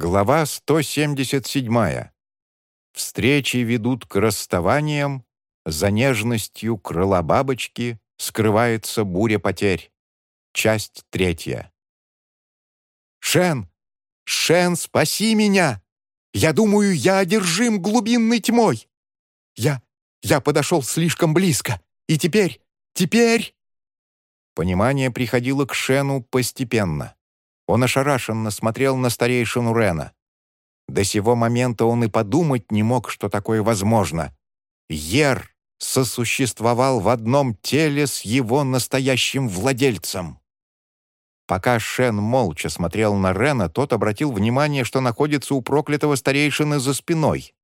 Глава 177. Встречи ведут к расставаниям, за нежностью крыла бабочки скрывается буря потерь. Часть третья. «Шен! Шен, спаси меня! Я думаю, я одержим глубинной тьмой! Я... я подошел слишком близко, и теперь... теперь...» Понимание приходило к Шену постепенно. Он ошарашенно смотрел на старейшину Рена. До сего момента он и подумать не мог, что такое возможно. Ер сосуществовал в одном теле с его настоящим владельцем. Пока Шен молча смотрел на Рена, тот обратил внимание, что находится у проклятого старейшины за спиной.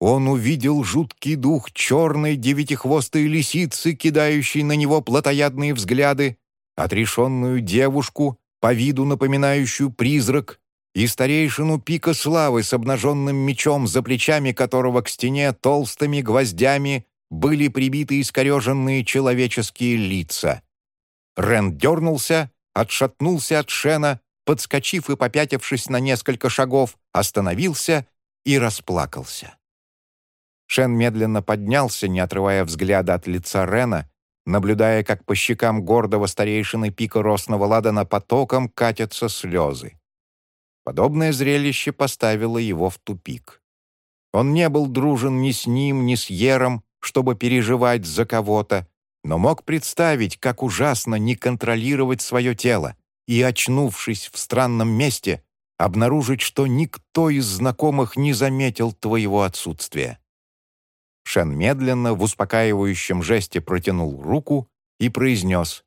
Он увидел жуткий дух черной девятихвостой лисицы, кидающей на него плотоядные взгляды, отрешенную девушку, по виду напоминающую призрак, и старейшину пика славы с обнаженным мечом, за плечами которого к стене толстыми гвоздями были прибиты искореженные человеческие лица. Рен дернулся, отшатнулся от Шена, подскочив и попятившись на несколько шагов, остановился и расплакался. Шен медленно поднялся, не отрывая взгляда от лица Рена, наблюдая, как по щекам гордого старейшины пика Росного Ладана потоком катятся слезы. Подобное зрелище поставило его в тупик. Он не был дружен ни с ним, ни с Ером, чтобы переживать за кого-то, но мог представить, как ужасно не контролировать свое тело и, очнувшись в странном месте, обнаружить, что никто из знакомых не заметил твоего отсутствия. Шен медленно, в успокаивающем жесте протянул руку и произнес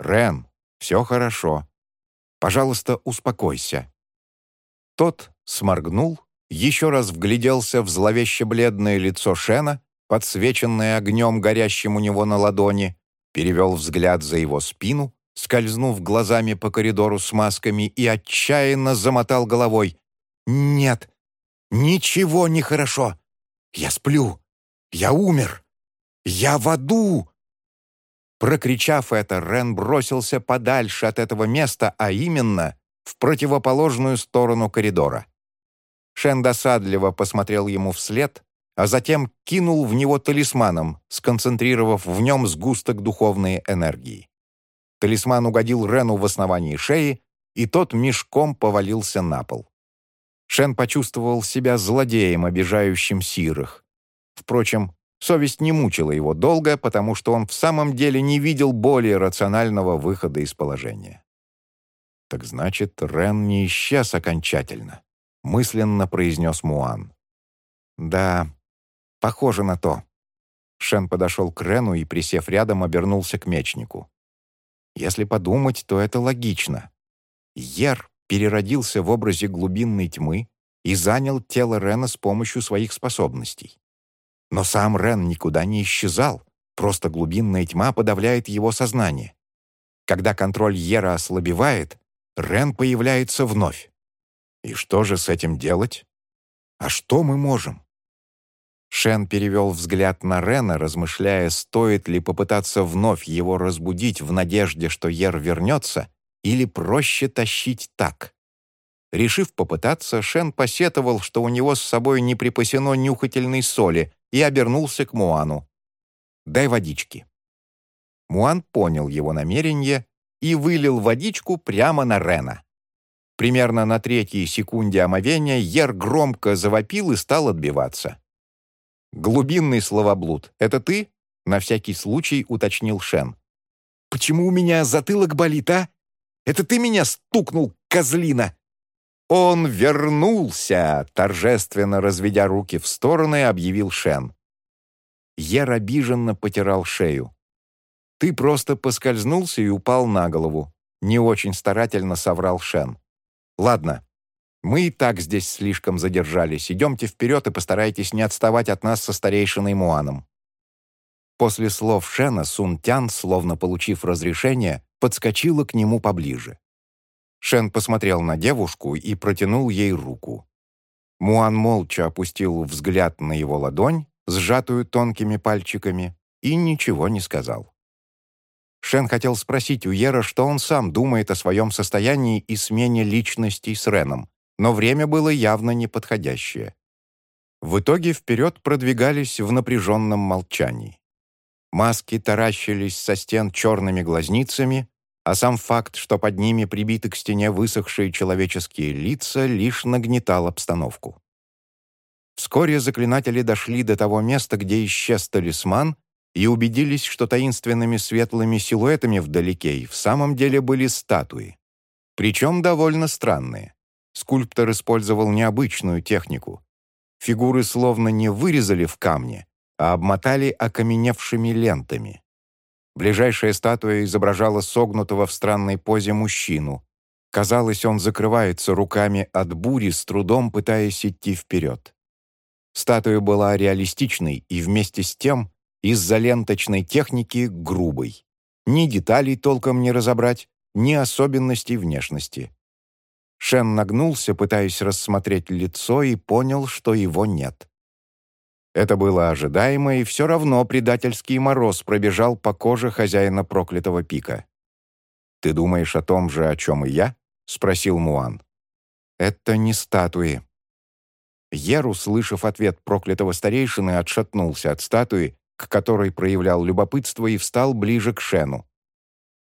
«Рен, все хорошо. Пожалуйста, успокойся». Тот сморгнул, еще раз вгляделся в зловеще бледное лицо Шена, подсвеченное огнем, горящим у него на ладони, перевел взгляд за его спину, скользнув глазами по коридору с масками и отчаянно замотал головой. «Нет, ничего не хорошо. Я сплю. Я умер. Я в аду!» Прокричав это, Рен бросился подальше от этого места, а именно в противоположную сторону коридора. Шен досадливо посмотрел ему вслед, а затем кинул в него талисманом, сконцентрировав в нем сгусток духовной энергии. Талисман угодил Рену в основании шеи, и тот мешком повалился на пол. Шен почувствовал себя злодеем, обижающим сирых. Впрочем, совесть не мучила его долго, потому что он в самом деле не видел более рационального выхода из положения. «Так значит, Рен не исчез окончательно», — мысленно произнес Муан. «Да, похоже на то». Шен подошел к Рену и, присев рядом, обернулся к мечнику. «Если подумать, то это логично. Ер переродился в образе глубинной тьмы и занял тело Рена с помощью своих способностей. Но сам Рен никуда не исчезал, просто глубинная тьма подавляет его сознание. Когда контроль Ера ослабевает, Рен появляется вновь. И что же с этим делать? А что мы можем? Шен перевел взгляд на Рена, размышляя, стоит ли попытаться вновь его разбудить в надежде, что Ер вернется, или проще тащить так. Решив попытаться, Шен посетовал, что у него с собой не припасено нюхательной соли, и обернулся к Муану. «Дай водички». Муан понял его намерение и вылил водичку прямо на Рена. Примерно на третьей секунде омовения Ер громко завопил и стал отбиваться. «Глубинный словоблуд, это ты?» — на всякий случай уточнил Шен. «Почему у меня затылок болит, а? Это ты меня стукнул, козлина!» «Он вернулся!» — торжественно разведя руки в стороны, объявил Шен. Ер обиженно потирал шею. «Ты просто поскользнулся и упал на голову», — не очень старательно соврал Шен. «Ладно, мы и так здесь слишком задержались. Идемте вперед и постарайтесь не отставать от нас со старейшиной Муаном». После слов Шена Сун Тян, словно получив разрешение, подскочила к нему поближе. Шен посмотрел на девушку и протянул ей руку. Муан молча опустил взгляд на его ладонь, сжатую тонкими пальчиками, и ничего не сказал. Шен хотел спросить у Ера, что он сам думает о своем состоянии и смене личностей с Реном, но время было явно неподходящее. В итоге вперед продвигались в напряженном молчании. Маски таращились со стен черными глазницами, а сам факт, что под ними прибиты к стене высохшие человеческие лица, лишь нагнетал обстановку. Вскоре заклинатели дошли до того места, где исчез талисман, и убедились, что таинственными светлыми силуэтами вдалеке в самом деле были статуи. Причем довольно странные. Скульптор использовал необычную технику. Фигуры словно не вырезали в камне, а обмотали окаменевшими лентами. Ближайшая статуя изображала согнутого в странной позе мужчину. Казалось, он закрывается руками от бури, с трудом пытаясь идти вперед. Статуя была реалистичной и вместе с тем из-за ленточной техники грубой. Ни деталей толком не разобрать, ни особенностей внешности. Шен нагнулся, пытаясь рассмотреть лицо, и понял, что его нет. Это было ожидаемо, и все равно предательский мороз пробежал по коже хозяина проклятого пика. «Ты думаешь о том же, о чем и я?» — спросил Муан. «Это не статуи». Ер, услышав ответ проклятого старейшины, отшатнулся от статуи, к которой проявлял любопытство, и встал ближе к Шену.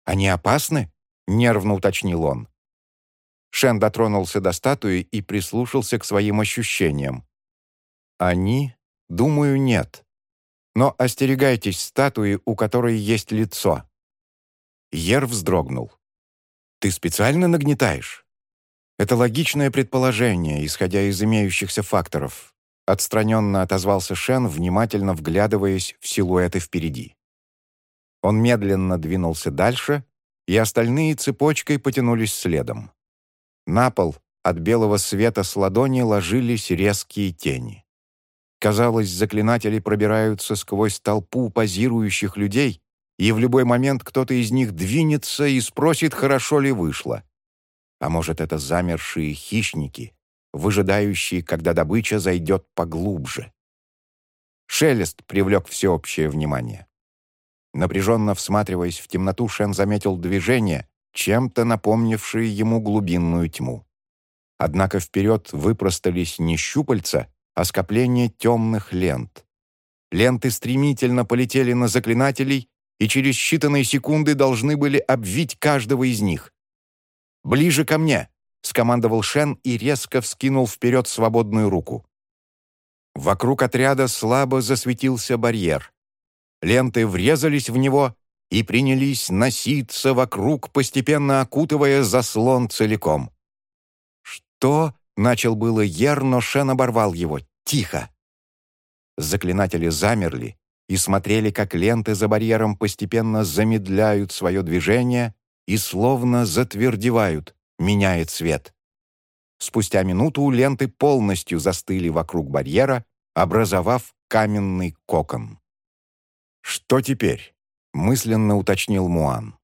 «Они опасны?» — нервно уточнил он. Шен дотронулся до статуи и прислушался к своим ощущениям. «Они? Думаю, нет. Но остерегайтесь статуи, у которой есть лицо». Ер вздрогнул. «Ты специально нагнетаешь?» «Это логичное предположение, исходя из имеющихся факторов», отстраненно отозвался Шен, внимательно вглядываясь в силуэты впереди. Он медленно двинулся дальше, и остальные цепочкой потянулись следом. На пол от белого света с ладони ложились резкие тени. Казалось, заклинатели пробираются сквозь толпу позирующих людей, и в любой момент кто-то из них двинется и спросит, хорошо ли вышло. А может, это замершие хищники, выжидающие, когда добыча зайдет поглубже. Шелест привлек всеобщее внимание. Напряженно всматриваясь в темноту, Шен заметил движение, чем-то напомнившие ему глубинную тьму. Однако вперед выпростались не щупальца, а скопление темных лент. Ленты стремительно полетели на заклинателей и через считанные секунды должны были обвить каждого из них. «Ближе ко мне!» — скомандовал Шен и резко вскинул вперед свободную руку. Вокруг отряда слабо засветился барьер. Ленты врезались в него, и принялись носиться вокруг, постепенно окутывая заслон целиком. «Что?» — начал было Ер, но Шен оборвал его. «Тихо!» Заклинатели замерли и смотрели, как ленты за барьером постепенно замедляют свое движение и словно затвердевают, меняя цвет. Спустя минуту ленты полностью застыли вокруг барьера, образовав каменный кокон. «Что теперь?» мысленно уточнил Муан.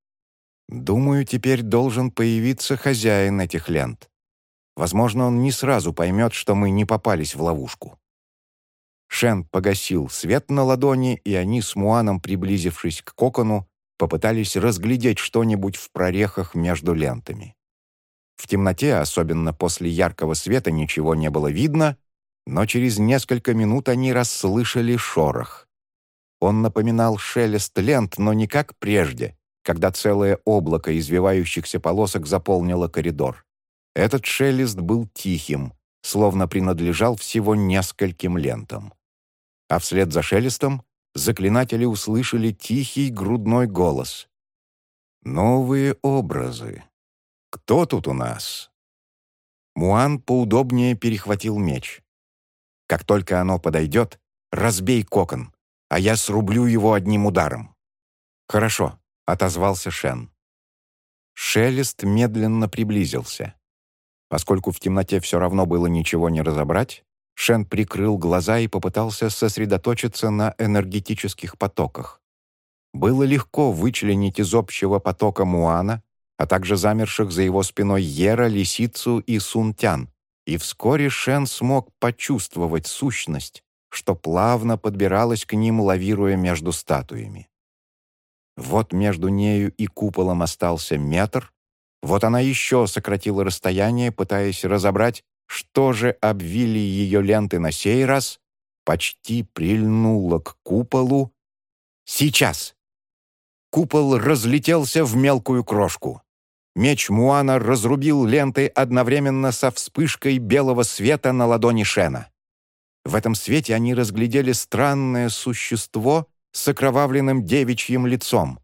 «Думаю, теперь должен появиться хозяин этих лент. Возможно, он не сразу поймет, что мы не попались в ловушку». Шен погасил свет на ладони, и они с Муаном, приблизившись к кокону, попытались разглядеть что-нибудь в прорехах между лентами. В темноте, особенно после яркого света, ничего не было видно, но через несколько минут они расслышали шорох. Он напоминал шелест лент, но не как прежде, когда целое облако извивающихся полосок заполнило коридор. Этот шелест был тихим, словно принадлежал всего нескольким лентам. А вслед за шелестом заклинатели услышали тихий грудной голос. «Новые образы. Кто тут у нас?» Муан поудобнее перехватил меч. «Как только оно подойдет, разбей кокон а я срублю его одним ударом». «Хорошо», — отозвался Шен. Шелест медленно приблизился. Поскольку в темноте все равно было ничего не разобрать, Шен прикрыл глаза и попытался сосредоточиться на энергетических потоках. Было легко вычленить из общего потока Муана, а также замерших за его спиной Ера, Лисицу и Сунтян, и вскоре Шен смог почувствовать сущность, что плавно подбиралась к ним, лавируя между статуями. Вот между нею и куполом остался метр, вот она еще сократила расстояние, пытаясь разобрать, что же обвили ее ленты на сей раз, почти прильнула к куполу. «Сейчас!» Купол разлетелся в мелкую крошку. Меч Муана разрубил ленты одновременно со вспышкой белого света на ладони Шена. В этом свете они разглядели странное существо с окровавленным девичьим лицом.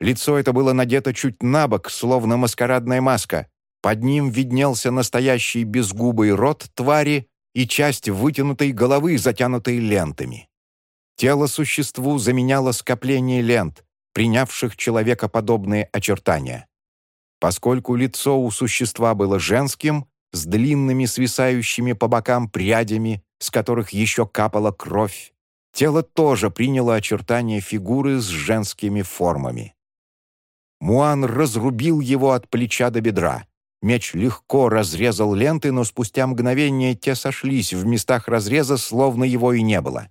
Лицо это было надето чуть на бок, словно маскарадная маска. Под ним виднелся настоящий безгубый рот твари и часть вытянутой головы, затянутой лентами. Тело существу заменяло скопление лент, принявших человекоподобные очертания. Поскольку лицо у существа было женским, с длинными свисающими по бокам прядями, с которых еще капала кровь, тело тоже приняло очертания фигуры с женскими формами. Муан разрубил его от плеча до бедра. Меч легко разрезал ленты, но спустя мгновение те сошлись в местах разреза, словно его и не было.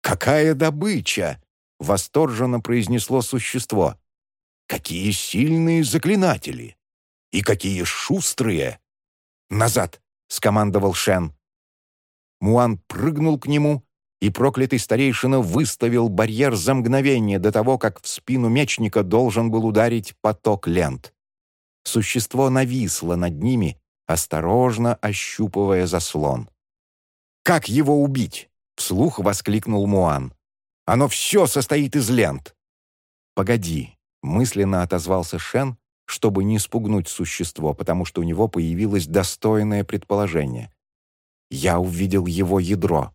«Какая добыча!» — восторженно произнесло существо. «Какие сильные заклинатели! И какие шустрые!» «Назад!» — скомандовал Шен. Муан прыгнул к нему, и проклятый старейшина выставил барьер за мгновение до того, как в спину мечника должен был ударить поток лент. Существо нависло над ними, осторожно ощупывая заслон. «Как его убить?» — вслух воскликнул Муан. «Оно все состоит из лент!» «Погоди», — мысленно отозвался Шен, чтобы не спугнуть существо, потому что у него появилось достойное предположение. «Я увидел его ядро.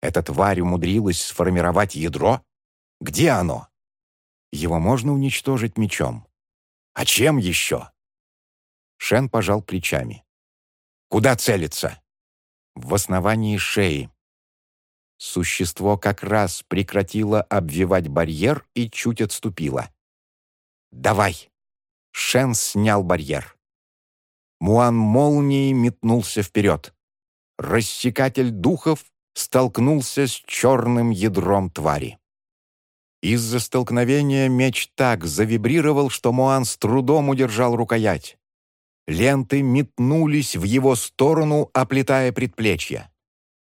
Эта тварь умудрилась сформировать ядро? Где оно? Его можно уничтожить мечом. А чем еще? Шен пожал плечами. Куда целиться? В основании шеи. Существо как раз прекратило обвивать барьер и чуть отступило. «Давай!» Шен снял барьер. Муан молнией метнулся вперед. Рассекатель духов столкнулся с черным ядром твари. Из-за столкновения меч так завибрировал, что Муан с трудом удержал рукоять. Ленты метнулись в его сторону, оплетая предплечья.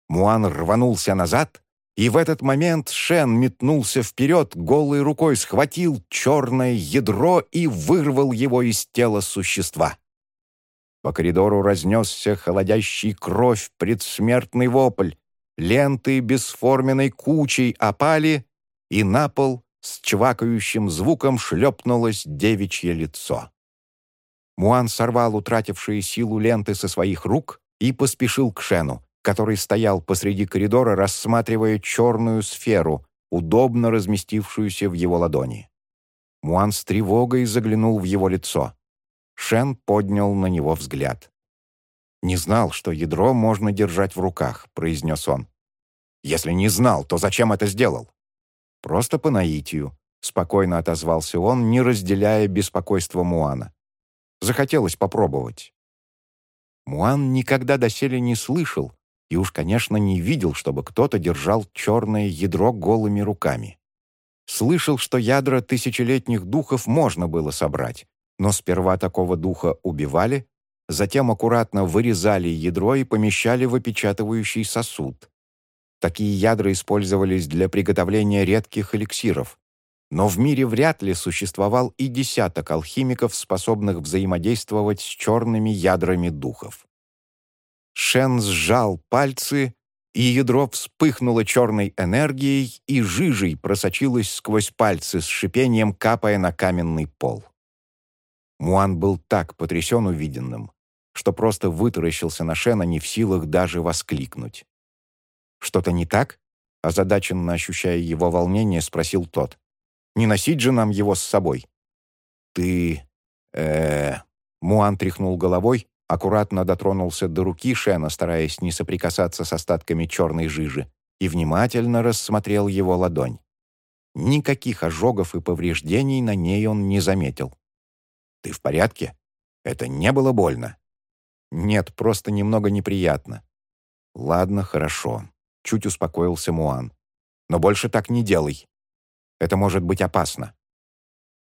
Муан рванулся назад, и в этот момент Шен метнулся вперед, голой рукой схватил черное ядро и вырвал его из тела существа. По коридору разнесся холодящий кровь предсмертный вопль, ленты бесформенной кучей опали, и на пол с чвакающим звуком шлепнулось девичье лицо. Муан сорвал утратившие силу ленты со своих рук и поспешил к Шену, который стоял посреди коридора, рассматривая черную сферу, удобно разместившуюся в его ладони. Муан с тревогой заглянул в его лицо. Шен поднял на него взгляд. «Не знал, что ядро можно держать в руках», — произнес он. «Если не знал, то зачем это сделал?» «Просто по наитию», — спокойно отозвался он, не разделяя беспокойства Муана. «Захотелось попробовать». Муан никогда доселе не слышал и уж, конечно, не видел, чтобы кто-то держал черное ядро голыми руками. Слышал, что ядра тысячелетних духов можно было собрать, но сперва такого духа убивали, затем аккуратно вырезали ядро и помещали в опечатывающий сосуд. Такие ядра использовались для приготовления редких эликсиров. Но в мире вряд ли существовал и десяток алхимиков, способных взаимодействовать с черными ядрами духов. Шен сжал пальцы, и ядро вспыхнуло черной энергией и жижей просочилось сквозь пальцы с шипением, капая на каменный пол. Муан был так потрясен увиденным, что просто вытаращился на Шена, не в силах даже воскликнуть. «Что-то не так?» Озадаченно ощущая его волнение, спросил тот. «Не носить же нам его с собой?» «Ты... э Муан тряхнул головой, аккуратно дотронулся до руки Шена, стараясь не соприкасаться с остатками черной жижи, и внимательно рассмотрел его ладонь. Никаких ожогов и повреждений на ней он не заметил. «Ты в порядке? Это не было больно?» «Нет, просто немного неприятно». «Ладно, хорошо», — чуть успокоился Муан. «Но больше так не делай. Это может быть опасно».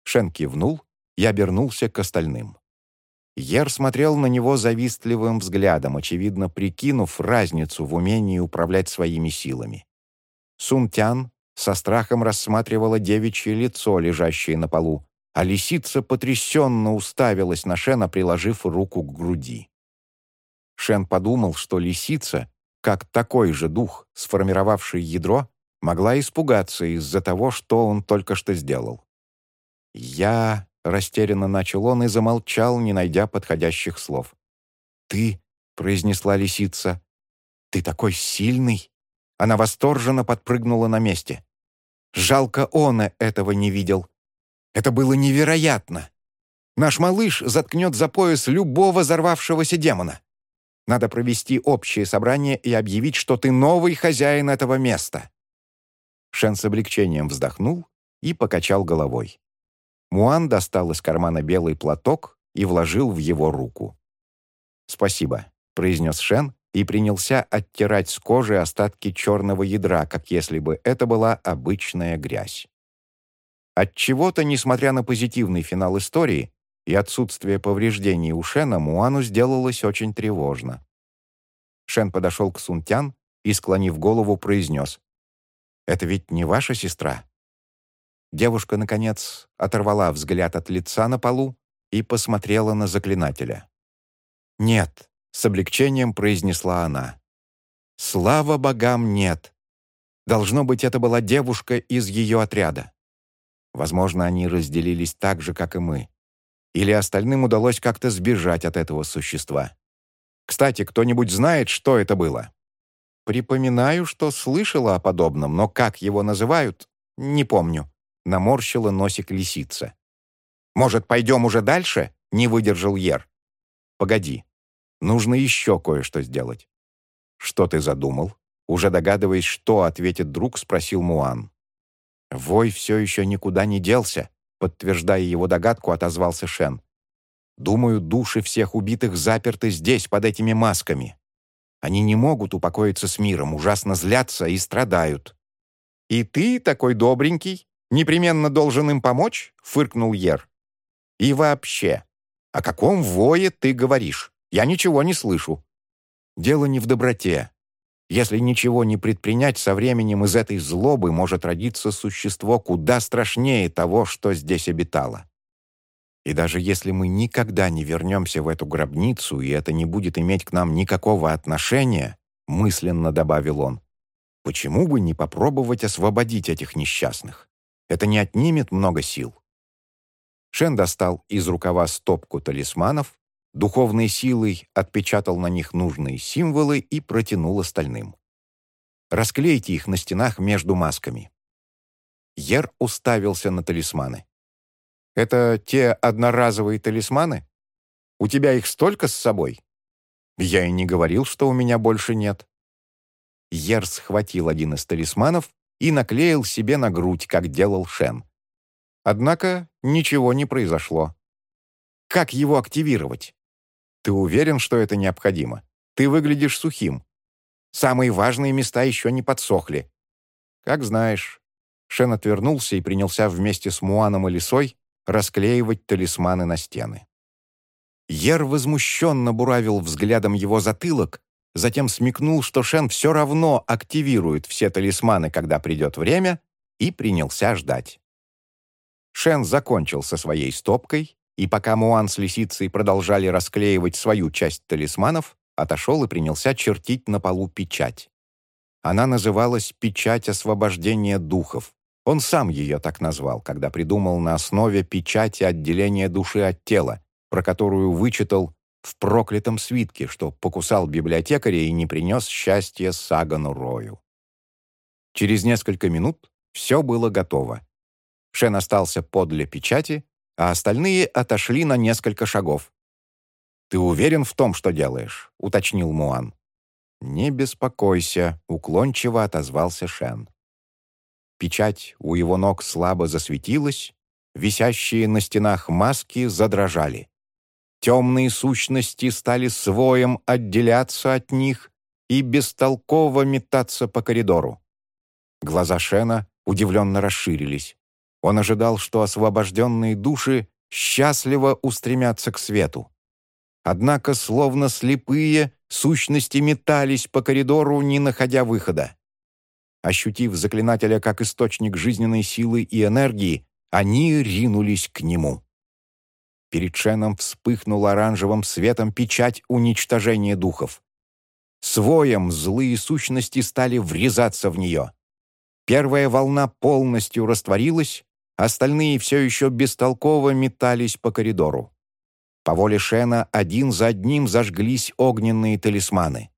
Шен кивнул и обернулся к остальным. Ер смотрел на него завистливым взглядом, очевидно прикинув разницу в умении управлять своими силами. Сунтян со страхом рассматривала девичье лицо, лежащее на полу, а лисица потрясенно уставилась на Шена, приложив руку к груди. Шен подумал, что лисица, как такой же дух, сформировавший ядро, могла испугаться из-за того, что он только что сделал. «Я...» — растерянно начал он и замолчал, не найдя подходящих слов. «Ты...» — произнесла лисица. «Ты такой сильный!» Она восторженно подпрыгнула на месте. «Жалко он этого не видел. Это было невероятно! Наш малыш заткнет за пояс любого взорвавшегося демона. Надо провести общее собрание и объявить, что ты новый хозяин этого места». Шен с облегчением вздохнул и покачал головой. Муан достал из кармана белый платок и вложил в его руку. «Спасибо», — произнес Шен и принялся оттирать с кожи остатки черного ядра, как если бы это была обычная грязь. Отчего-то, несмотря на позитивный финал истории и отсутствие повреждений у Шена, Муану сделалось очень тревожно. Шен подошел к Сунтян и, склонив голову, произнес, «Это ведь не ваша сестра?» Девушка, наконец, оторвала взгляд от лица на полу и посмотрела на заклинателя. «Нет», — с облегчением произнесла она. «Слава богам, нет. Должно быть, это была девушка из ее отряда. Возможно, они разделились так же, как и мы. Или остальным удалось как-то сбежать от этого существа. Кстати, кто-нибудь знает, что это было?» «Припоминаю, что слышала о подобном, но как его называют, не помню», наморщила носик лисица. «Может, пойдем уже дальше?» — не выдержал Ер. «Погоди, нужно еще кое-что сделать». «Что ты задумал?» Уже догадываясь, что ответит друг, спросил Муан. «Вой все еще никуда не делся», подтверждая его догадку, отозвался Шен. «Думаю, души всех убитых заперты здесь, под этими масками. Они не могут упокоиться с миром, ужасно злятся и страдают». «И ты такой добренький?» непременно должен им помочь?» — фыркнул Ер. «И вообще, о каком вое ты говоришь? Я ничего не слышу». «Дело не в доброте. Если ничего не предпринять, со временем из этой злобы может родиться существо куда страшнее того, что здесь обитало. И даже если мы никогда не вернемся в эту гробницу, и это не будет иметь к нам никакого отношения, мысленно добавил он, почему бы не попробовать освободить этих несчастных? Это не отнимет много сил. Шен достал из рукава стопку талисманов, духовной силой отпечатал на них нужные символы и протянул остальным. «Расклейте их на стенах между масками». Ер уставился на талисманы. «Это те одноразовые талисманы? У тебя их столько с собой?» «Я и не говорил, что у меня больше нет». Ер схватил один из талисманов и наклеил себе на грудь, как делал Шен. Однако ничего не произошло. Как его активировать? Ты уверен, что это необходимо? Ты выглядишь сухим. Самые важные места еще не подсохли. Как знаешь. Шен отвернулся и принялся вместе с Муаном и Лисой расклеивать талисманы на стены. Ер возмущенно буравил взглядом его затылок, затем смекнул, что Шен все равно активирует все талисманы, когда придет время, и принялся ждать. Шен закончил со своей стопкой, и пока Муан с лисицей продолжали расклеивать свою часть талисманов, отошел и принялся чертить на полу печать. Она называлась «Печать освобождения духов». Он сам ее так назвал, когда придумал на основе печати отделения души от тела, про которую вычитал в проклятом свитке, что покусал библиотекаря и не принес счастья Сагану Рою. Через несколько минут все было готово. Шен остался подле печати, а остальные отошли на несколько шагов. «Ты уверен в том, что делаешь?» — уточнил Муан. «Не беспокойся», — уклончиво отозвался Шен. Печать у его ног слабо засветилась, висящие на стенах маски задрожали. Темные сущности стали своем отделяться от них и бестолково метаться по коридору. Глаза Шена удивленно расширились. Он ожидал, что освобожденные души счастливо устремятся к свету. Однако, словно слепые, сущности метались по коридору, не находя выхода. Ощутив заклинателя как источник жизненной силы и энергии, они ринулись к нему. Перед Шеном вспыхнул оранжевым светом печать уничтожения духов. Своем злые сущности стали врезаться в нее. Первая волна полностью растворилась, остальные все еще бестолково метались по коридору. По воле Шена один за одним зажглись огненные талисманы.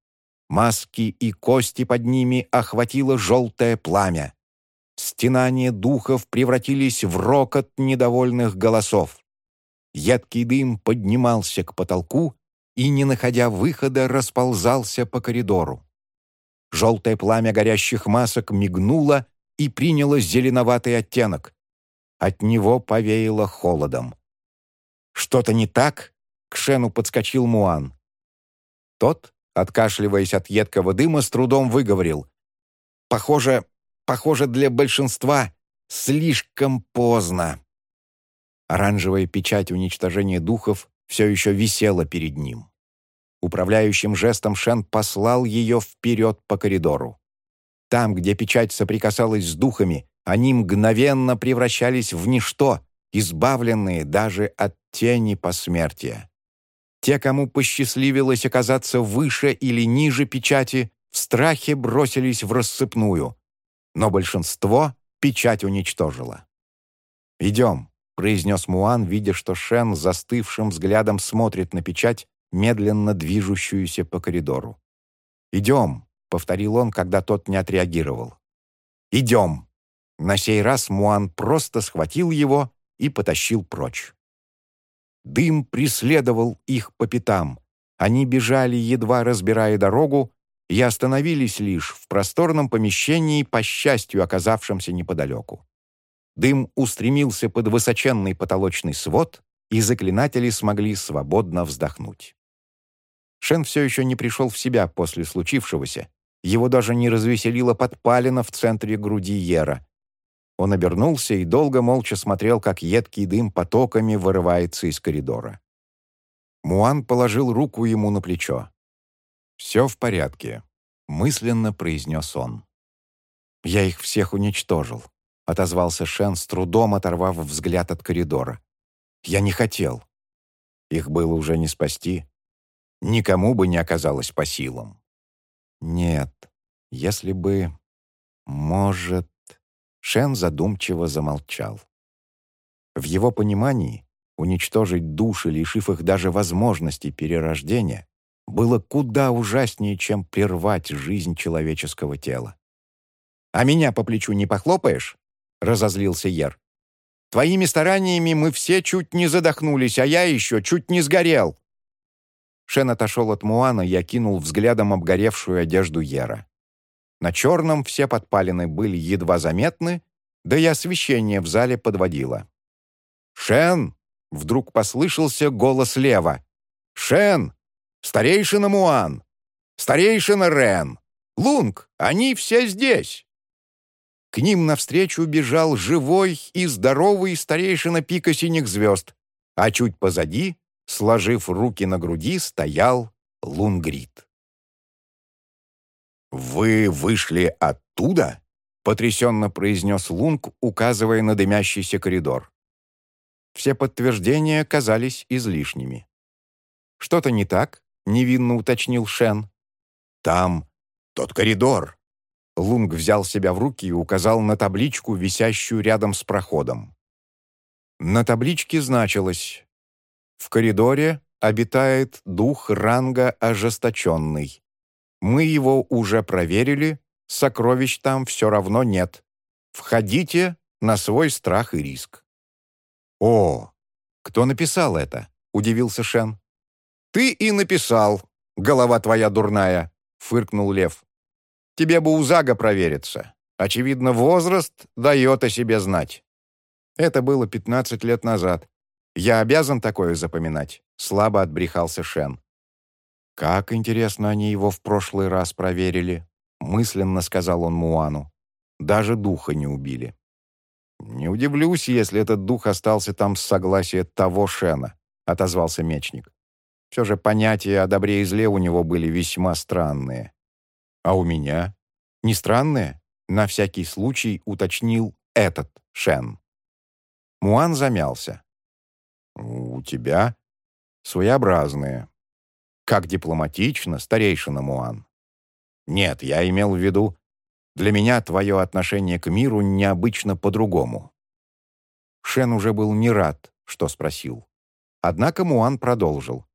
Маски и кости под ними охватило желтое пламя. Стенания духов превратились в рокот недовольных голосов. Едкий дым поднимался к потолку и, не находя выхода, расползался по коридору. Желтое пламя горящих масок мигнуло и приняло зеленоватый оттенок. От него повеяло холодом. «Что-то не так?» — к Шену подскочил Муан. Тот, откашливаясь от едкого дыма, с трудом выговорил. «Похоже, похоже, для большинства слишком поздно». Оранжевая печать уничтожения духов все еще висела перед ним. Управляющим жестом Шен послал ее вперед по коридору. Там, где печать соприкасалась с духами, они мгновенно превращались в ничто, избавленные даже от тени посмертия. Те, кому посчастливилось оказаться выше или ниже печати, в страхе бросились в рассыпную. Но большинство печать уничтожила. «Идем», — произнес Муан, видя, что Шен застывшим взглядом смотрит на печать, медленно движущуюся по коридору. «Идем», — повторил он, когда тот не отреагировал. «Идем». На сей раз Муан просто схватил его и потащил прочь. Дым преследовал их по пятам. Они бежали, едва разбирая дорогу, и остановились лишь в просторном помещении, по счастью, оказавшемся неподалеку. Дым устремился под высоченный потолочный свод, и заклинатели смогли свободно вздохнуть. Шен все еще не пришел в себя после случившегося. Его даже не развеселила подпалина в центре груди Ера. Он обернулся и долго молча смотрел, как едкий дым потоками вырывается из коридора. Муан положил руку ему на плечо. «Все в порядке», — мысленно произнес он. «Я их всех уничтожил», — отозвался Шен, с трудом оторвав взгляд от коридора. «Я не хотел. Их было уже не спасти. Никому бы не оказалось по силам». «Нет, если бы... Может...» Шен задумчиво замолчал. В его понимании уничтожить души, лишив их даже возможности перерождения, было куда ужаснее, чем прервать жизнь человеческого тела. «А меня по плечу не похлопаешь?» — разозлился Ер. «Твоими стараниями мы все чуть не задохнулись, а я еще чуть не сгорел». Шен отошел от Муана и окинул взглядом обгоревшую одежду Ера. На черном все подпалины были едва заметны, да и освещение в зале подводило. «Шен!» — вдруг послышался голос лева. «Шен! Старейшина Муан! Старейшина Рен! Лунг! Они все здесь!» К ним навстречу бежал живой и здоровый старейшина пика синих звезд, а чуть позади, сложив руки на груди, стоял Лунгрид. «Вы вышли оттуда?» — потрясенно произнес Лунг, указывая на дымящийся коридор. Все подтверждения казались излишними. «Что-то не так?» — невинно уточнил Шен. «Там тот коридор». Лунг взял себя в руки и указал на табличку, висящую рядом с проходом. На табличке значилось «В коридоре обитает дух ранга ожесточенный. Мы его уже проверили, сокровищ там все равно нет. Входите на свой страх и риск». «О, кто написал это?» — удивился Шен. «Ты и написал, голова твоя дурная», — фыркнул Лев. «Тебе бы у Зага провериться. Очевидно, возраст дает о себе знать». Это было пятнадцать лет назад. Я обязан такое запоминать, слабо отбрехался Шен. «Как интересно они его в прошлый раз проверили», — мысленно сказал он Муану. «Даже духа не убили». «Не удивлюсь, если этот дух остался там с согласия того Шена», — отозвался мечник. Все же понятия о добре и зле у него были весьма странные. А у меня? Не странные? На всякий случай уточнил этот Шен. Муан замялся. «У тебя своеобразные. Как дипломатично, старейшина Муан. Нет, я имел в виду, для меня твое отношение к миру необычно по-другому». Шен уже был не рад, что спросил. Однако Муан продолжил.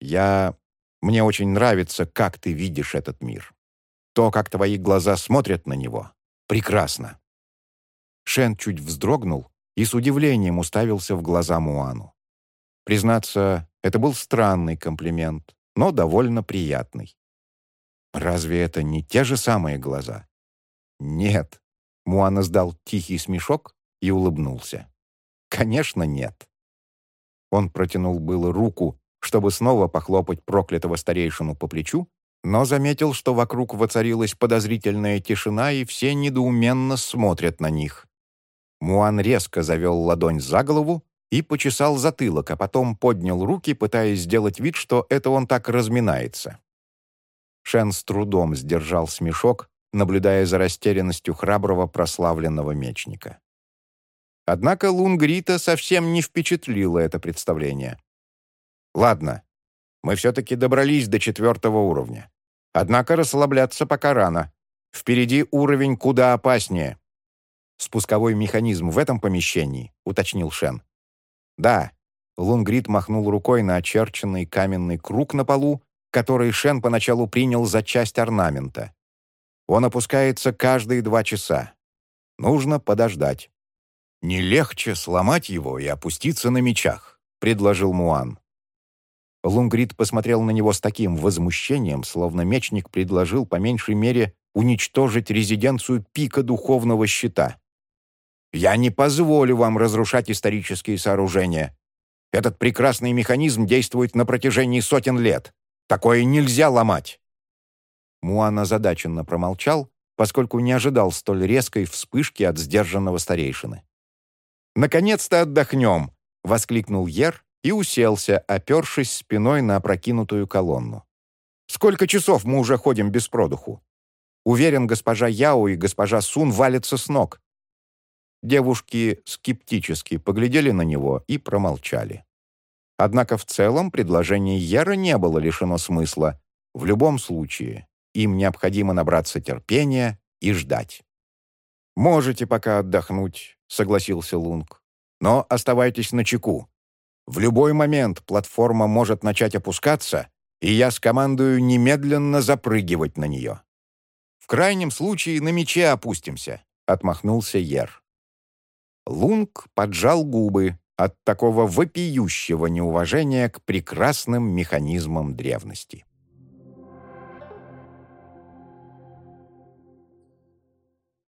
«Я... Мне очень нравится, как ты видишь этот мир. То, как твои глаза смотрят на него, прекрасно». Шен чуть вздрогнул и с удивлением уставился в глаза Муану. Признаться, это был странный комплимент, но довольно приятный. Разве это не те же самые глаза? Нет. Муан издал тихий смешок и улыбнулся. Конечно, нет. Он протянул было руку, чтобы снова похлопать проклятого старейшину по плечу, но заметил, что вокруг воцарилась подозрительная тишина, и все недоуменно смотрят на них. Муан резко завел ладонь за голову и почесал затылок, а потом поднял руки, пытаясь сделать вид, что это он так разминается. Шен с трудом сдержал смешок, наблюдая за растерянностью храброго прославленного мечника. Однако Лунгрита совсем не впечатлило это представление. «Ладно, мы все-таки добрались до четвертого уровня. Однако расслабляться пока рано. Впереди уровень куда опаснее. «Спусковой механизм в этом помещении», — уточнил Шен. «Да». Лунгрид махнул рукой на очерченный каменный круг на полу, который Шен поначалу принял за часть орнамента. Он опускается каждые два часа. Нужно подождать. «Не легче сломать его и опуститься на мечах», — предложил Муан. Лунгрид посмотрел на него с таким возмущением, словно мечник предложил по меньшей мере уничтожить резиденцию пика духовного щита. Я не позволю вам разрушать исторические сооружения. Этот прекрасный механизм действует на протяжении сотен лет. Такое нельзя ломать!» Муан озадаченно промолчал, поскольку не ожидал столь резкой вспышки от сдержанного старейшины. «Наконец-то отдохнем!» — воскликнул Ер и уселся, опершись спиной на опрокинутую колонну. «Сколько часов мы уже ходим без продуху? Уверен, госпожа Яо и госпожа Сун валятся с ног. Девушки скептически поглядели на него и промолчали. Однако в целом предложение Яра не было лишено смысла. В любом случае, им необходимо набраться терпения и ждать. «Можете пока отдохнуть», — согласился Лунг. «Но оставайтесь на чеку. В любой момент платформа может начать опускаться, и я скомандую немедленно запрыгивать на нее». «В крайнем случае на мече опустимся», — отмахнулся Ер. Лунг поджал губы от такого вопиющего неуважения к прекрасным механизмам древности.